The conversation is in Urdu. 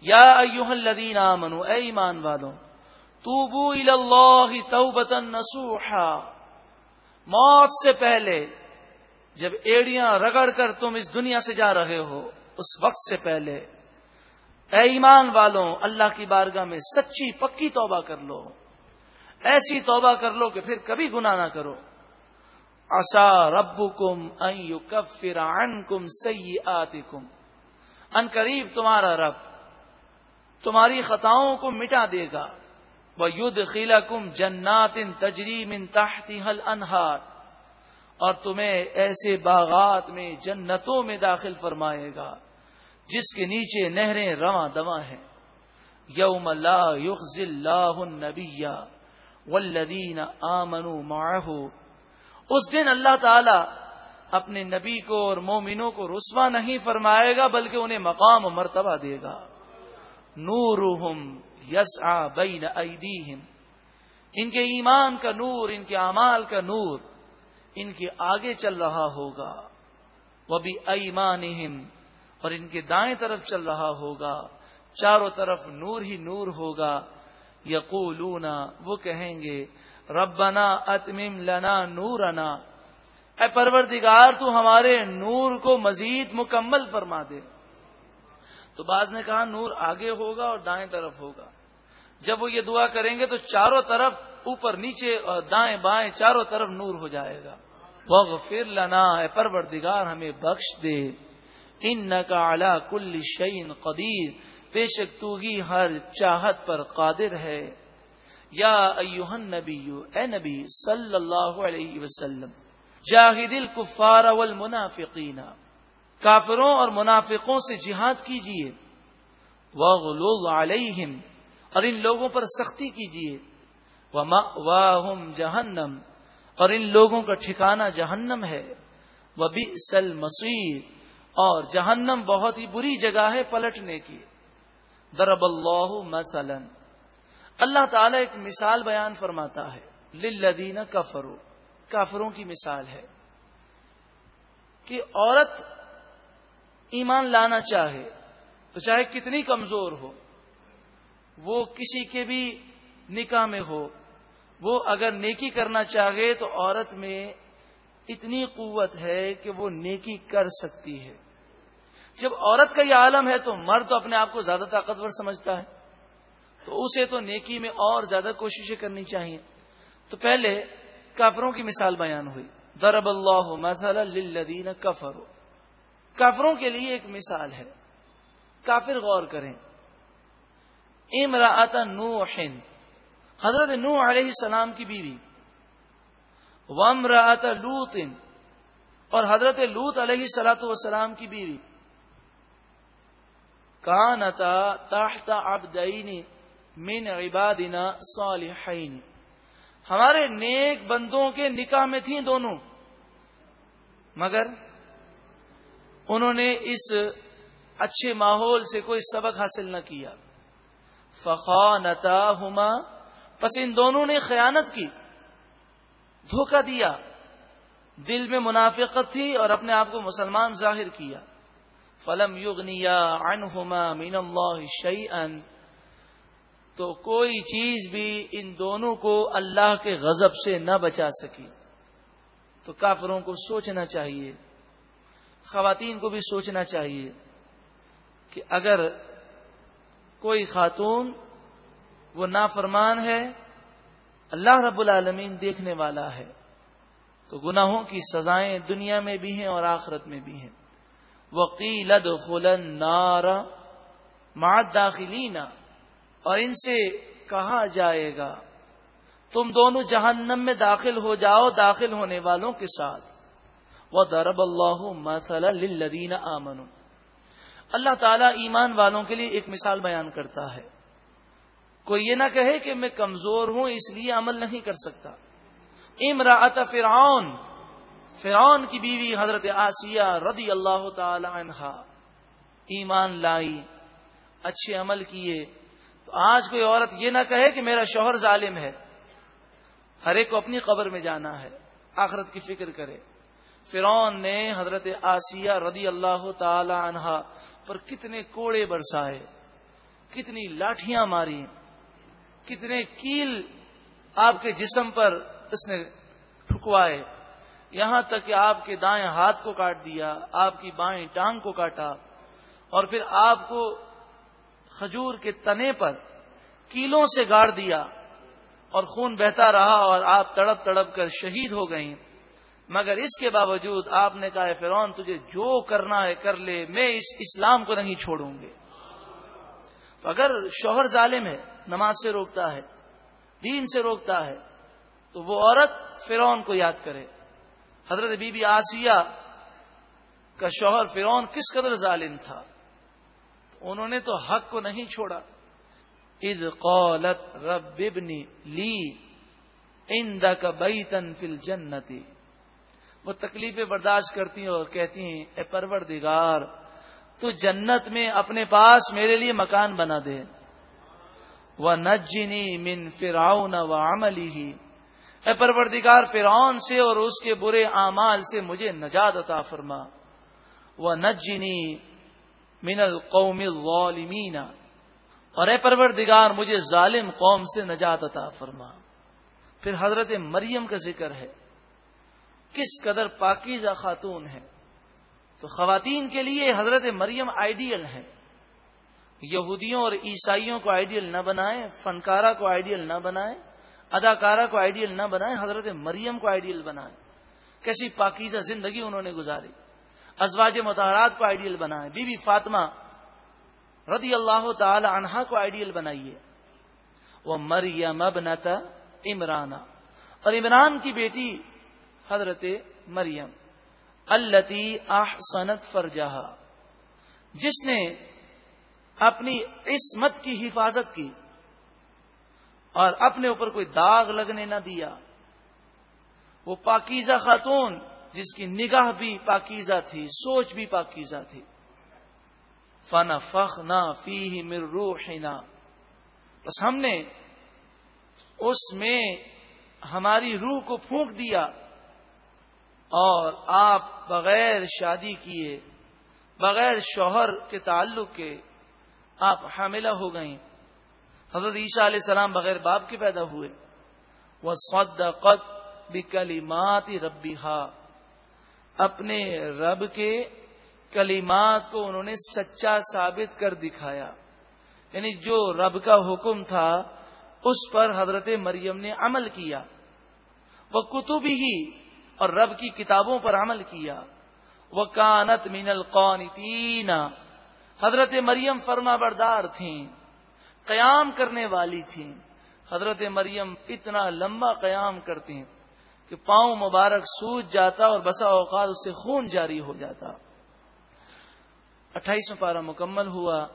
یا ایوہ الذین آمنو، اے ایمان والوں توبو اللہ توبتا نسوحا موت سے پہلے جب ایڑیاں رگڑ کر تم اس دنیا سے جا رہے ہو، اس وقت سے پہلے اے ایمان والوں اللہ کی بارگاہ میں سچی پکی توبہ کر لو۔ ایسی توبہ کر لو کہ پھر کبھی گناہ نہ کرو۔ اصا ربو کم کف فران کم سی آتی کم ان قریب تمہارا رب۔ تمہاری خطاؤں کو مٹا دے گا۔ وہ یدھ خیلا کم جنات ان تجریم ان تحتی حل انہار اور تمہیں ایسے باغات میں، جنتوں میں داخل فرمائے گا، جس کے نیچے نہریں رواں دواں ہیں۔ یوم اللہ یخ اللہ نبی ولدین آمنو معه۔ اس دن اللہ تعالی اپنے نبی کو اور مومنوں کو رسوا نہیں فرمائے گا، بلکہ انہیں مقام و مرتبہ دے گا۔ نور یس آ بین ان کے ایمان کا نور، ان کے اعمال کا نور ان کے آگے چل رہا ہوگا۔ وہ بھی ایمان اور ان کے دائیں طرف چل رہا ہوگا۔ چاروں طرف نور ہی نور ہوگا۔ یقولون، وہ کہیں گے، ربنا اتمم لنا نورنا۔ اے پروردگار، تو ہمارے نور کو مزید مکمل فرما دے۔ تو بعض نے کہا نور آگے ہوگا اور دائیں طرف ہوگا۔ جب وہ یہ دعا کریں گے تو چاروں طرف اوپر نیچے اور دائیں بائیں چاروں طرف نور ہو جائے گا۔ وہ پھر لنا، اے پروردگار، ہمیں بخش دے۔ ان کا کل شعین قدیر۔ بے شک تو ہر چاہت پر قادر ہے۔ یا ایوہن نبی اے نبی، صلی اللہ علیہ وسلم، جاہد الکفار والمنافقین۔ کافروں اور منافقوں سے جہاد کیجیے وغلوظ علیہم اور ان لوگوں پر سختی کیجیے ومأواہم جہنم اور ان لوگوں کا ٹھکانہ جہنم ہے، وبئس المصیر اور جہنم بہت ہی بری جگہ ہے پلٹنے کی۔ درب اللہ مثلا۔ اللہ تعالیٰ ایک مثال بیان فرماتا ہے، للذین کفرو کافروں کی مثال ہے کہ عورت ایمان لانا چاہے، تو چاہے کتنی کمزور ہو، وہ کسی کے بھی نکاح میں ہو، وہ اگر نیکی کرنا چاہے تو عورت میں اتنی قوت ہے کہ وہ نیکی کر سکتی ہے۔ جب عورت کا یہ عالم ہے تو مرد تو اپنے آپ کو زیادہ طاقتور سمجھتا ہے۔ تو اسے تو نیکی میں اور زیادہ کوششیں کرنی چاہیے۔ تو پہلے کافروں کی مثال بیان ہوئی۔ درب اللہ مثلا للذین کفروا۔ کافروں کے لیے ایک مثال ہے۔ کافر غور کریں۔ امراط نوح، حضرت نو علیہ السلام کی بیوی۔ ومراط لوت اور حضرت لوت علیہ سلاۃ والسلام کی بیوی۔ کانتا تحت عبدین من عبادنا صالحین۔ ہمارے نیک بندوں کے نکاح میں تھیں دونوں۔ مگر انہوں نے اس اچھے ماحول سے کوئی سبق حاصل نہ کیا۔ فخانتا ہما پس ان دونوں نے خیانت کی، دھوکہ دیا، دل میں منافقت تھی اور اپنے آپ کو مسلمان ظاہر کیا۔ فلم یغنیا عنہما من اللہ شیئن تو کوئی چیز بھی ان دونوں کو اللہ کے غضب سے نہ بچا سکی۔ تو کافروں کو سوچنا چاہیے۔ خواتین کو بھی سوچنا چاہیے کہ اگر کوئی خاتون وہ نافرمان ہے، اللہ رب العالمین دیکھنے والا ہے، تو گناہوں کی سزائیں دنیا میں بھی ہیں اور آخرت میں بھی ہیں۔ وکیلد خلن نار مات داخلین اور ان سے کہا جائے گا، تم دونوں جہنم میں داخل ہو جاؤ، داخل ہونے والوں کے ساتھ۔ وہ درب اللہ مسل لدین آمن اللہ تعالیٰ ایمان والوں کے لیے ایک مثال بیان کرتا ہے۔ کوئی یہ نہ کہے کہ میں کمزور ہوں، اس لیے عمل نہیں کر سکتا۔ امراط فرعون فرعون کی بیوی حضرت آسیہ رضی اللہ تعالی عنہا ایمان لائی، اچھے عمل کیے۔ تو آج کوئی عورت یہ نہ کہے کہ میرا شوہر ظالم ہے۔ ہر ایک کو اپنی قبر میں جانا ہے، آخرت کی فکر کرے۔ فرعون نے حضرت آسیہ رضی اللہ تعالی عنہا پر کتنے کوڑے برسائے، کتنی لاٹیاں ماری، کتنے کیل آپ کے جسم پر اس نے ٹھکوائے۔ یہاں تک کہ آپ کے دائیں ہاتھ کو کاٹ دیا، آپ کی بائیں ٹانگ کو کاٹا۔ اور پھر آپ کو کھجور کے تنے پر کیلوں سے گاڑ دیا اور خون بہتا رہا اور آپ تڑپ تڑپ کر شہید ہو گئیں۔ مگر اس کے باوجود آپ نے کہا فرون تجھے جو کرنا ہے کر لے، میں اس اسلام کو نہیں چھوڑوں گے۔ تو اگر شوہر ظالم ہے، نماز سے روکتا ہے، دین سے روکتا ہے، تو وہ عورت فرون کو یاد کرے۔ حضرت بی بی آسیہ کا شوہر فرون کس قدر ظالم تھا؟ تو انہوں نے تو حق کو نہیں چھوڑا۔ اذ قالت رب ابنی لی عندك بیتا فی الجنتی وہ تکلیفیں برداشت کرتی ہیں اور کہتی ہیں، اے پروردگار، تو جنت میں اپنے پاس میرے لیے مکان بنا دے۔ وہ نجنی من فراؤن و عملی ہی اے پروردگار، فرعون سے اور اس کے برے اعمال سے مجھے نجات عطا فرما۔ وہ نجنی من القوم الظالمین۔ اور اے پروردگار، مجھے ظالم قوم سے نجات عطا فرما۔ پھر حضرت مریم کا ذکر ہے۔ کس قدر پاکیزہ خاتون ہے تو خواتین کے لیے حضرت مریم آئیڈیل ہے یہودیوں اور عیسائیوں کو آئیڈیل نہ بنائے فنکارہ کو آئیڈیل نہ بنائے اداکارہ کو آئیڈیل نہ بنائے حضرت مریم کو آئیڈیل بنائے کیسی پاکیزہ زندگی انہوں نے گزاری۔ ازواج متحرات کو آئیڈیل بنائے بی بی فاطمہ رضی اللہ تعالی عنہا کو آئیڈیل بنائیے۔ وہ مریم ابنتا عمرانہ۔ اور عمران کی بیٹی حضرت مریم التی احسنت فرجہ جس نے اپنی عصمت کی حفاظت کی اور اپنے اوپر کوئی داغ لگنے نہ دیا، وہ پاکیزہ خاتون جس کی نگاہ بھی پاکیزہ تھی، سوچ بھی پاکیزہ تھی۔ فن فخ نہ فی مر روحنا۔ بس ہم نے اس میں ہماری روح کو پھونک دیا۔ اور آپ بغیر شادی کیے، بغیر شوہر کے تعلق کے آپ حاملہ ہو گئیں۔ حضرت عیسیٰ علیہ السلام بغیر باپ کے پیدا ہوئے۔ وہ سود قط بکلیمات ربی اپنے رب کے کلیمات کو انہوں نے سچا ثابت کر دکھایا۔ یعنی جو رب کا حکم تھا، اس پر حضرت مریم نے عمل کیا۔ وہ کتب ہی اور رب کی کتابوں پر عمل کیا۔ وہ کانت مین القون حضرت مریم فرما بردار تھیں، قیام کرنے والی تھیں۔ حضرت مریم اتنا لمبا قیام کرتے ہیں کہ پاؤں مبارک سوج جاتا اور بسا اوقات اس سے خون جاری ہو جاتا۔ اٹھائیسواں پارہ مکمل ہوا۔